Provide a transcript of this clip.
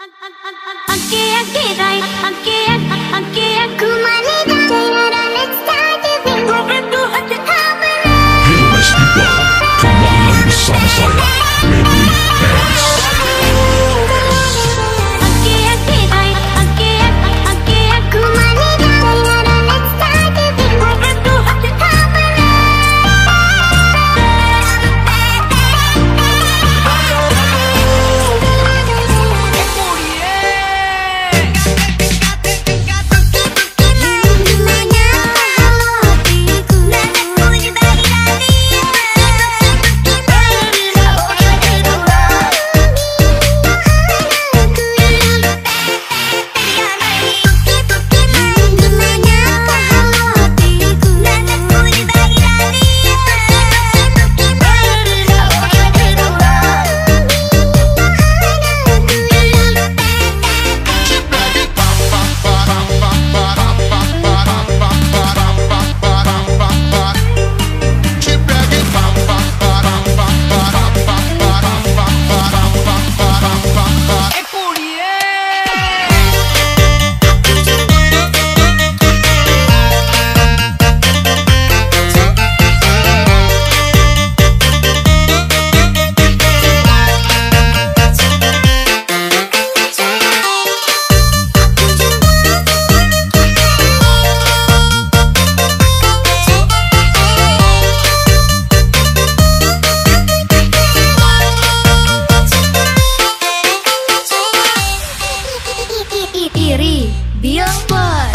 I'll get right. good.